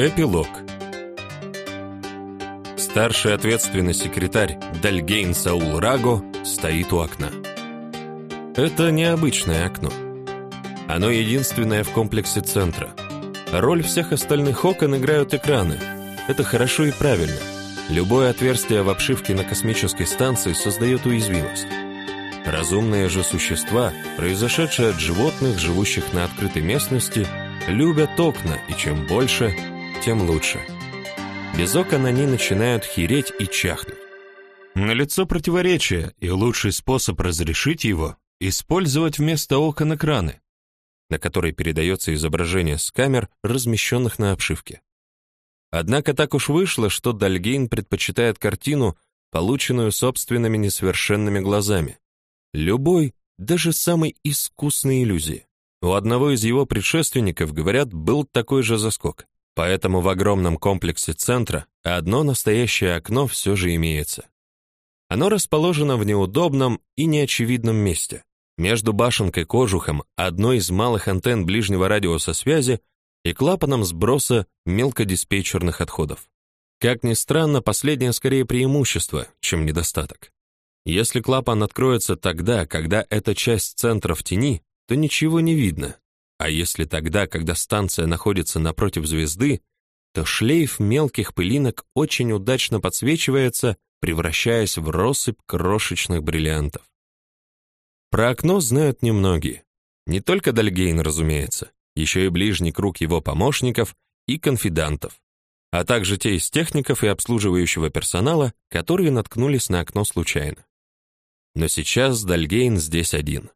Эпилог. Старший ответственный секретарь Дальгейн Саул Раго стоит у окна. Это необычное окно. Оно единственное в комплексе центра. Роль всех остальных окон играют экраны. Это хорошо и правильно. Любое отверстие в обшивке на космической станции создает уязвимость. Разумные же существа, произошедшие от животных, живущих на открытой местности, любят окна, и чем больше, тем лучше. Без окон они начинают хереть и чахнуть. На лицо противоречие, и лучший способ разрешить его — использовать вместо окон экраны, на которые передается изображение с камер, размещенных на обшивке. Однако так уж вышло, что Дальгейн предпочитает картину, полученную собственными несовершенными глазами. Любой, даже самой искусной иллюзии. У одного из его предшественников, говорят, был такой же заскок. Поэтому в огромном комплексе центра одно настоящее окно все же имеется. Оно расположено в неудобном и неочевидном месте. Между башенкой-кожухом, одной из малых антенн ближнего радиуса связи и клапаном сброса мелкодиспетчерных отходов. Как ни странно, последнее скорее преимущество, чем недостаток. Если клапан откроется тогда, когда эта часть центра в тени, то ничего не видно, а если тогда, когда станция находится напротив звезды, то шлейф мелких пылинок очень удачно подсвечивается, превращаясь в россыпь крошечных бриллиантов. Про окно знают немногие. Не только Дальгейн, разумеется, еще и ближний круг его помощников и конфидантов, а также те из техников и обслуживающего персонала, которые наткнулись на окно случайно. Но сейчас Дальгейн здесь один.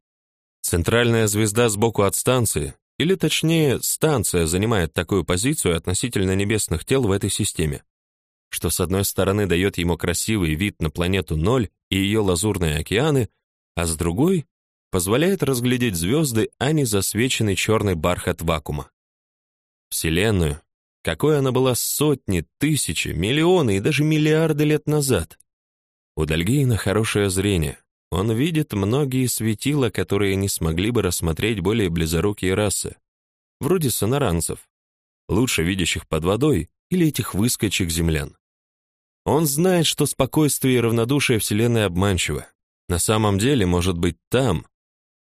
Центральная звезда сбоку от станции, или точнее, станция занимает такую позицию относительно небесных тел в этой системе, что с одной стороны дает ему красивый вид на планету Ноль и ее лазурные океаны, а с другой позволяет разглядеть звезды, а не засвеченный черный бархат вакуума. Вселенную, какой она была сотни, тысячи, миллионы и даже миллиарды лет назад. У Дальгейна хорошее зрение, он видит многие светила, которые не смогли бы рассмотреть более близорукие расы, вроде сонаранцев, лучше видящих под водой или этих выскочек землян. Он знает, что спокойствие и равнодушие Вселенной обманчиво. На самом деле, может быть, там,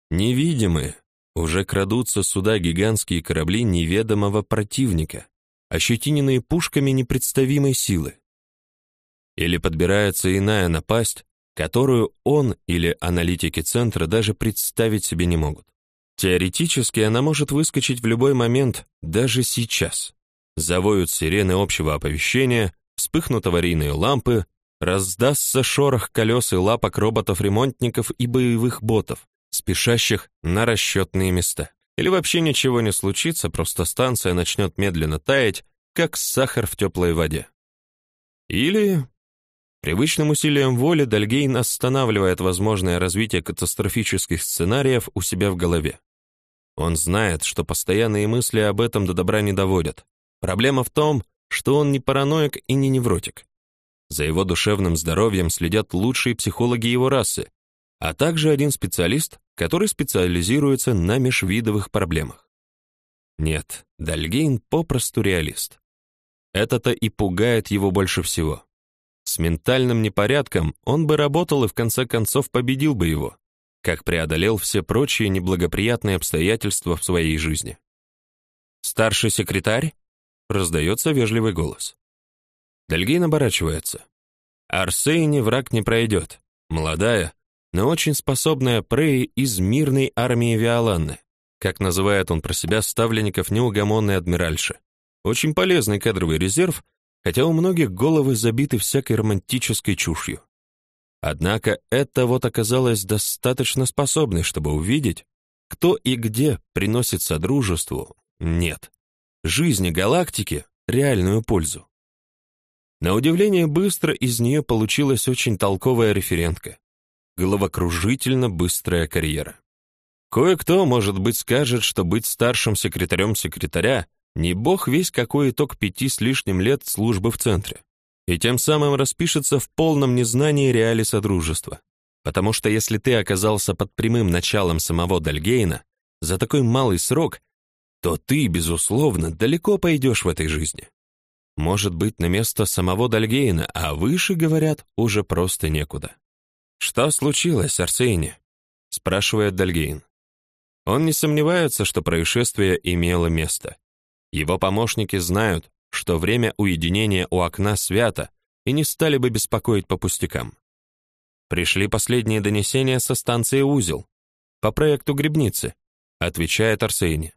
невидимые, уже крадутся сюда гигантские корабли неведомого противника, ощетиненные пушками непредставимой силы. Или подбирается иная напасть, которую он или аналитики центра даже представить себе не могут. Теоретически она может выскочить в любой момент, даже сейчас. Завоют сирены общего оповещения, вспыхнут аварийные лампы, раздастся шорох колес и лапок роботов-ремонтников и боевых ботов, спешащих на расчетные места. Или вообще ничего не случится, просто станция начнет медленно таять, как сахар в теплой воде. Или Привычным усилием воли Дальгейн останавливает возможное развитие катастрофических сценариев у себя в голове. Он знает, что постоянные мысли об этом до добра не доводят. Проблема в том, что он не параноик и не невротик. За его душевным здоровьем следят лучшие психологи его расы, а также один специалист, который специализируется на межвидовых проблемах. Нет, Дальгейн попросту реалист. Это-то и пугает его больше всего. С ментальным непорядком он бы работал и в конце концов победил бы его, как преодолел все прочие неблагоприятные обстоятельства в своей жизни. «Старший секретарь?» — раздается вежливый голос. Дальгейн оборачивается. Арсейне враг не пройдет. Молодая, но очень способная Прей из мирной армии Виоланны, как называет он про себя ставленников неугомонной адмиральши. Очень полезный кадровый резерв, хотя у многих головы забиты всякой романтической чушью. Однако это вот оказалось достаточно способной, чтобы увидеть, кто и где приносит содружеству, нет, жизни галактики реальную пользу. На удивление быстро из нее получилась очень толковая референтка. Головокружительно быстрая карьера. Кое-кто, может быть, скажет, что быть старшим секретарем секретаря не бог весь какой итог пяти с лишним лет службы в центре. И тем самым распишется в полном незнании реалий Содружества. Потому что если ты оказался под прямым началом самого Дальгейна за такой малый срок, то ты, безусловно, далеко пойдешь в этой жизни. может быть на место самого Дальгейна, а выше, говорят, уже просто некуда. «Что случилось, Арсений?» — спрашивает Дальгейн. Он не сомневается, что происшествие имело место. Его помощники знают, что время уединения у окна свято, и не стали бы беспокоить по пустякам. Пришли последние донесения со станции Узел по проекту грибницы, отвечает Арсений.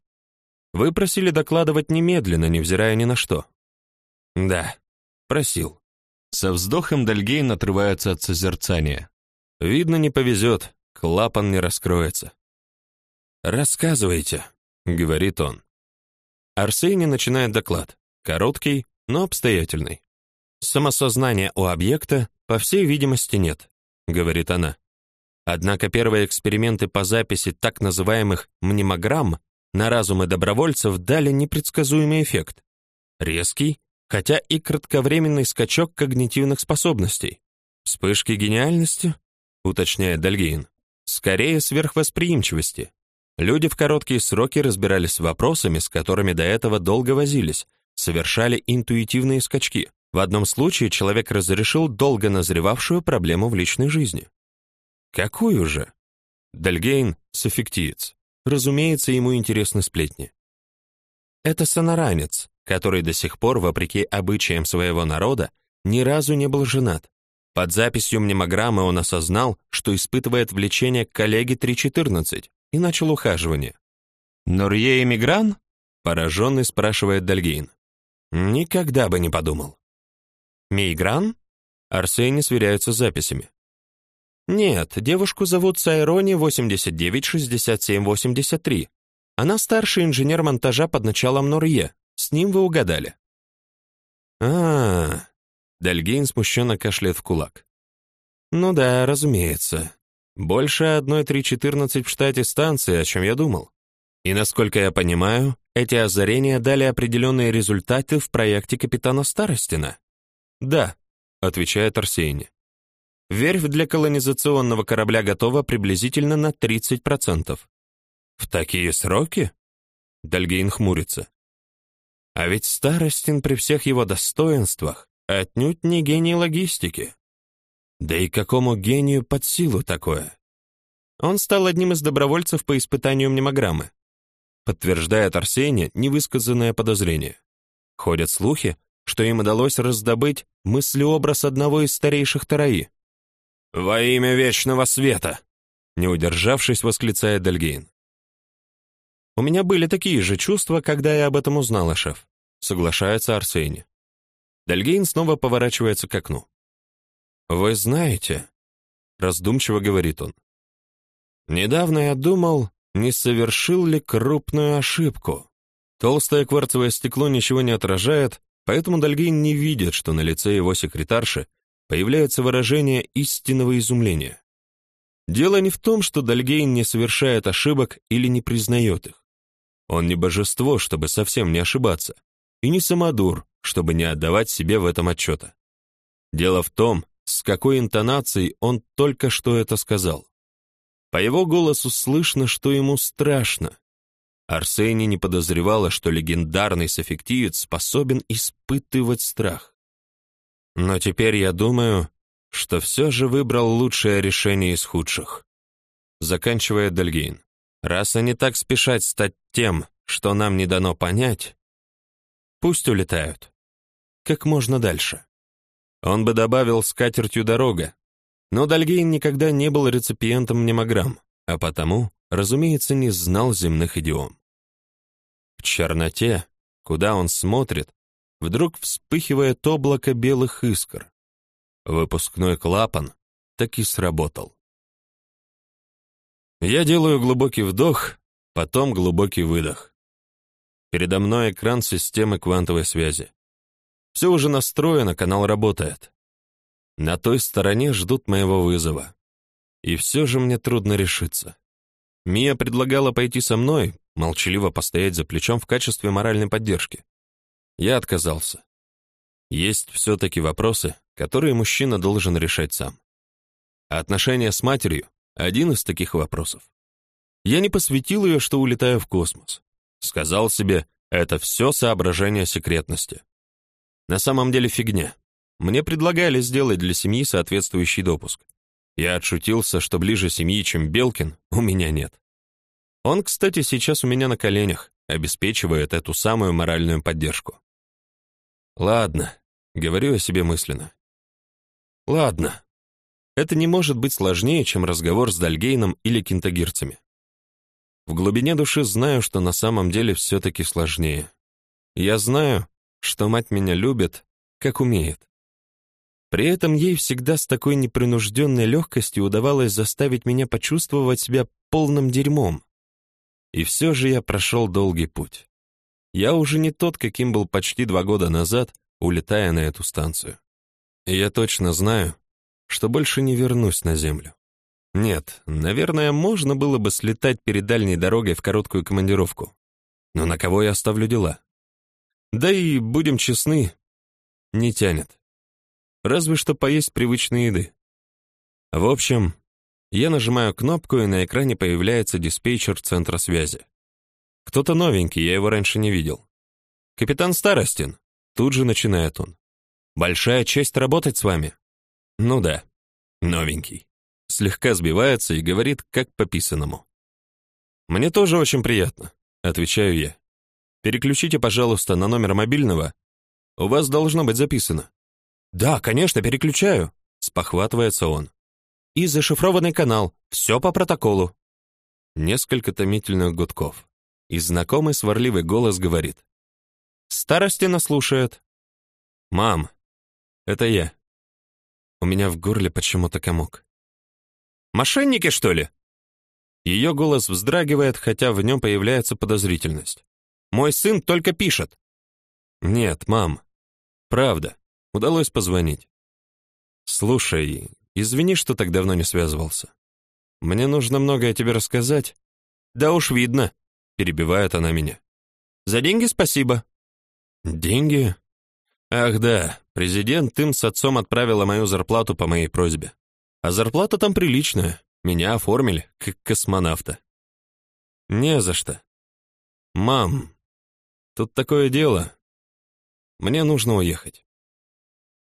Вы просили докладывать немедленно, невзирая ни на что. Да, просил. Со вздохом Дальгейн отрывается от созерцания. Видно, не повезет, клапан не раскроется. Рассказывайте, говорит он. Арсений начинает доклад. Короткий, но обстоятельный. Самосознания у объекта, по всей видимости, нет, говорит она. Однако первые эксперименты по записи так называемых мнемограмм на разумы добровольцев дали непредсказуемый эффект. Резкий, хотя и кратковременный скачок когнитивных способностей. Вспышки гениальности, уточняет Дальгейн, скорее сверхвосприимчивости. Люди в короткие сроки разбирались с вопросами, с которыми до этого долго возились, совершали интуитивные скачки. В одном случае человек разрешил долго назревавшую проблему в личной жизни. Какую же? Дальгейн — софиктиец. Разумеется, ему интересны сплетни. Это сонаранец, который до сих пор, вопреки обычаям своего народа, ни разу не был женат. Под записью мнемограммы он осознал, что испытывает влечение к коллеге 314 и начал ухаживание. «Нурье эмигран?» — пораженный спрашивает Дальгейн. «Никогда бы не подумал». «Мейгран?» Арсений сверяется с записями. Нет, девушку зовут Сайрони 896783. Она старший инженер монтажа под началом Нурье. С ним вы угадали. А, -а, -а. Дальгейн смущенно кашляет в кулак. Ну да, разумеется. Больше одной 314 в штате станции, о чем я думал. И насколько я понимаю, эти озарения дали определенные результаты в проекте капитана Старостина. Да, отвечает Арсений. Верфь для колонизационного корабля готова приблизительно на 30%. В такие сроки? Дальгейн хмурится. А ведь Старостин при всех его достоинствах отнюдь не гений логистики. Да и какому гению под силу такое? Он стал одним из добровольцев по испытанию мнемограммы. Подтверждает Арсений невысказанное подозрение. Ходят слухи, что им удалось раздобыть мыслеобраз одного из старейших Тараи. «Во имя вечного света!» Не удержавшись, восклицает Дальгейн. «У меня были такие же чувства, когда я об этом узнала, шеф», соглашается Арсений. Дальгейн снова поворачивается к окну. «Вы знаете», — раздумчиво говорит он, «недавно я думал, не совершил ли крупную ошибку. Толстое кварцевое стекло ничего не отражает, поэтому Дальгейн не видит, что на лице его секретарши появляется выражение истинного изумления. Дело не в том, что Дальгейн не совершает ошибок или не признает их. Он не божество, чтобы совсем не ошибаться, и не самодур, чтобы не отдавать себе в этом отчета. Дело в том, с какой интонацией он только что это сказал. По его голосу слышно, что ему страшно. Арсений не подозревала, что легендарный софиктиец способен испытывать страх. Но теперь я думаю, что все же выбрал лучшее решение из худших. Заканчивая Дальгейн. Раз они так спешат стать тем, что нам не дано понять, пусть улетают. Как можно дальше. Он бы добавил скатертью дорога, но Дальгейн никогда не был реципиентом мнемограмм, а потому, разумеется, не знал земных идиом. В черноте, куда он смотрит, вдруг вспыхивает облако белых искр. Выпускной клапан так и сработал. Я делаю глубокий вдох, потом глубокий выдох. Передо мной экран системы квантовой связи. Все уже настроено, канал работает. На той стороне ждут моего вызова. И все же мне трудно решиться. Мия предлагала пойти со мной, молчаливо постоять за плечом в качестве моральной поддержки. Я отказался. Есть все-таки вопросы, которые мужчина должен решать сам. Отношения с матерью — один из таких вопросов. Я не посвятил ее, что улетаю в космос. Сказал себе, это все соображение секретности. На самом деле фигня. Мне предлагали сделать для семьи соответствующий допуск. Я отшутился, что ближе семьи, чем Белкин, у меня нет. Он, кстати, сейчас у меня на коленях, обеспечивает эту самую моральную поддержку. Ладно, говорю я себе мысленно. Ладно. Это не может быть сложнее, чем разговор с Дальгейном или кентагирцами. В глубине души знаю, что на самом деле все-таки сложнее. Я знаю, что мать меня любит, как умеет. При этом ей всегда с такой непринужденной легкостью удавалось заставить меня почувствовать себя полным дерьмом. И все же я прошел долгий путь. Я уже не тот, каким был почти два года назад, улетая на эту станцию. И я точно знаю, что больше не вернусь на Землю. Нет, наверное, можно было бы слетать перед дальней дорогой в короткую командировку. Но на кого я оставлю дела? Да и, будем честны, не тянет. Разве что поесть привычной еды. В общем, я нажимаю кнопку, и на экране появляется диспетчер центра связи. Кто-то новенький, я его раньше не видел. «Капитан Старостин», — тут же начинает он. «Большая честь работать с вами». «Ну да, новенький» слегка сбивается и говорит как по писанному. «Мне тоже очень приятно», — отвечаю я. «Переключите, пожалуйста, на номер мобильного. У вас должно быть записано». «Да, конечно, переключаю», — спохватывается он. «И зашифрованный канал, все по протоколу». Несколько томительных гудков. И знакомый сварливый голос говорит. «Старостина слушает». «Мам, это я». У меня в горле почему-то комок. Мошенники, что ли?» Ее голос вздрагивает, хотя в нем появляется подозрительность. «Мой сын только пишет». «Нет, мам. Правда. Удалось позвонить. Слушай, извини, что так давно не связывался. Мне нужно многое тебе рассказать». «Да уж видно», — перебивает она меня. «За деньги спасибо». «Деньги?» «Ах да, президент им с отцом отправила мою зарплату по моей просьбе. А зарплата там приличная. Меня оформили как космонавта. Не за что. Мам, тут такое дело. Мне нужно уехать.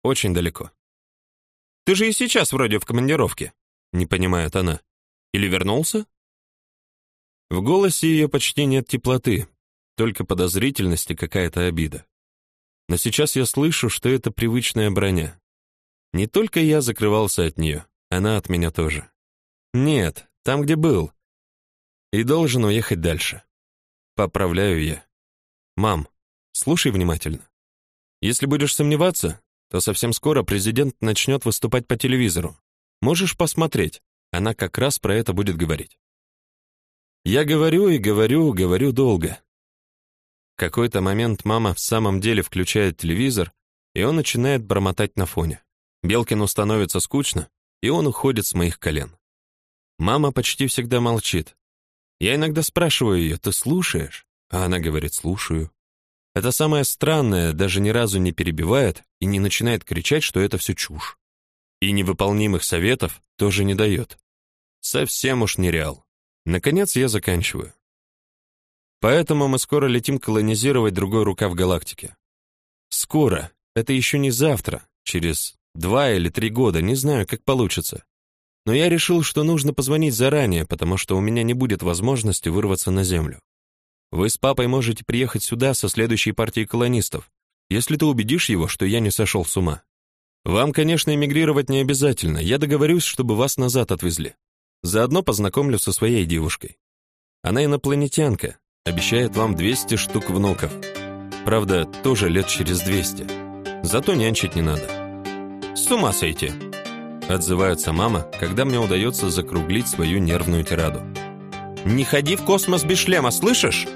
Очень далеко. Ты же и сейчас вроде в командировке, не понимает она. Или вернулся? В голосе ее почти нет теплоты, только подозрительность и какая-то обида. Но сейчас я слышу, что это привычная броня. Не только я закрывался от нее, она от меня тоже. Нет, там, где был. И должен уехать дальше. Поправляю я. Мам, слушай внимательно. Если будешь сомневаться, то совсем скоро президент начнет выступать по телевизору. Можешь посмотреть, она как раз про это будет говорить. Я говорю и говорю, говорю долго. В какой-то момент мама в самом деле включает телевизор, и он начинает бормотать на фоне. Белкину становится скучно, и он уходит с моих колен. Мама почти всегда молчит. Я иногда спрашиваю ее, ты слушаешь? А она говорит, слушаю. Это самое странное, даже ни разу не перебивает и не начинает кричать, что это все чушь. И невыполнимых советов тоже не дает. Совсем уж нереал. Наконец я заканчиваю. Поэтому мы скоро летим колонизировать другой рукав галактики. Скоро. Это еще не завтра, через Два или три года, не знаю, как получится. Но я решил, что нужно позвонить заранее, потому что у меня не будет возможности вырваться на землю. Вы с папой можете приехать сюда со следующей партией колонистов, если ты убедишь его, что я не сошел с ума. Вам, конечно, эмигрировать не обязательно. Я договорюсь, чтобы вас назад отвезли. Заодно познакомлю со своей девушкой. Она инопланетянка, обещает вам 200 штук внуков. Правда, тоже лет через 200. Зато нянчить не надо. С ума сойти!» Отзывается мама, когда мне удается закруглить свою нервную тираду. «Не ходи в космос без шлема, слышишь?»